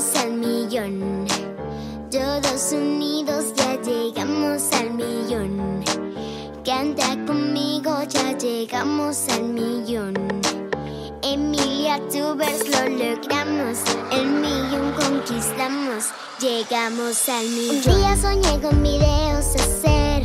Llegamos al millón. Todos unidos ya llegamos al millón. Canta conmigo, ya llegamos al millón. Emilia Tubers lo logramos. El millón conquistamos. Llegamos al millón. Un día soñé con videos hacer.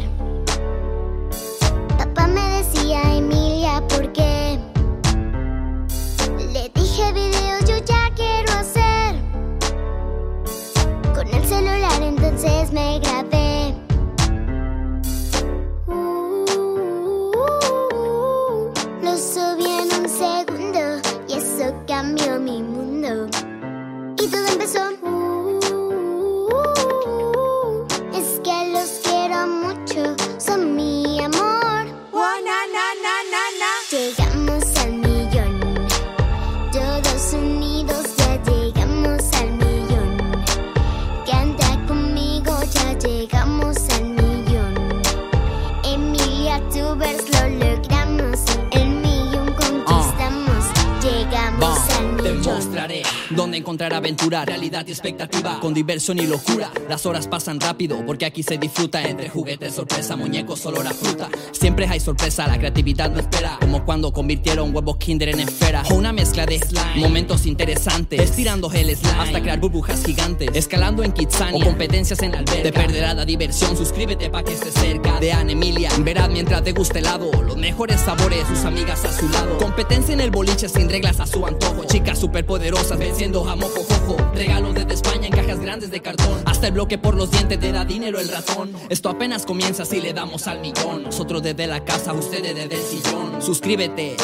Lo logramos. El millón conquistamos. Llegamos al Te millón. mostraré dónde encontrar aventura, realidad y expectativa, con diversión y locura. Las horas pasan rápido porque aquí se disfruta entre juguetes, sorpresa, muñecos, olor a fruta. Siempre hay sorpresa, la creatividad no espera, como cuando convirtieron huevos Kinder en esfera. O una de slime, momentos interesantes, estirando el slime hasta crear burbujas gigantes, escalando en Kitsania o competencias en la alberca. Te perderá la diversión, suscríbete pa' que estés cerca de Anne Emilia. Verás mientras te guste helado, los mejores sabores, sus amigas a su lado. Competencia en el boliche sin reglas a su antojo. Chicas superpoderosas venciendo a mojo jojo. Regalo desde España en cajas grandes de cartón. Hasta el bloque por los dientes te da dinero el ratón. Esto apenas comienza si le damos al millón. Nosotros desde la casa, ustedes desde el sillón. Suscríbete.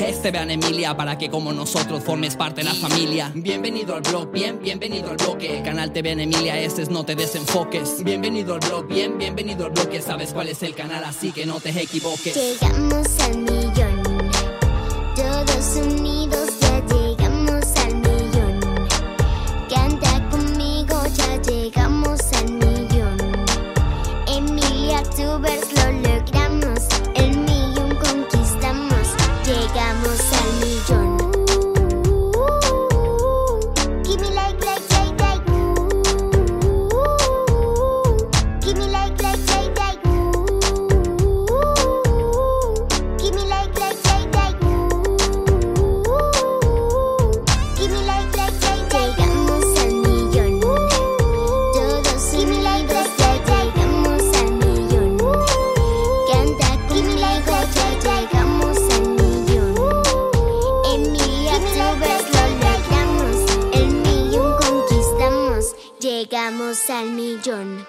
Este vean Emilia para que como nosotros formes parte de la familia. Bienvenido al blog, bien, bienvenido al bloque. Canal TV en Emilia, este es no te desenfoques. Bienvenido al blog, bien, bienvenido al bloque. Sabes cuál es el canal, así que no te equivoques. Llegamos al millón. Todos Llegamos al millón.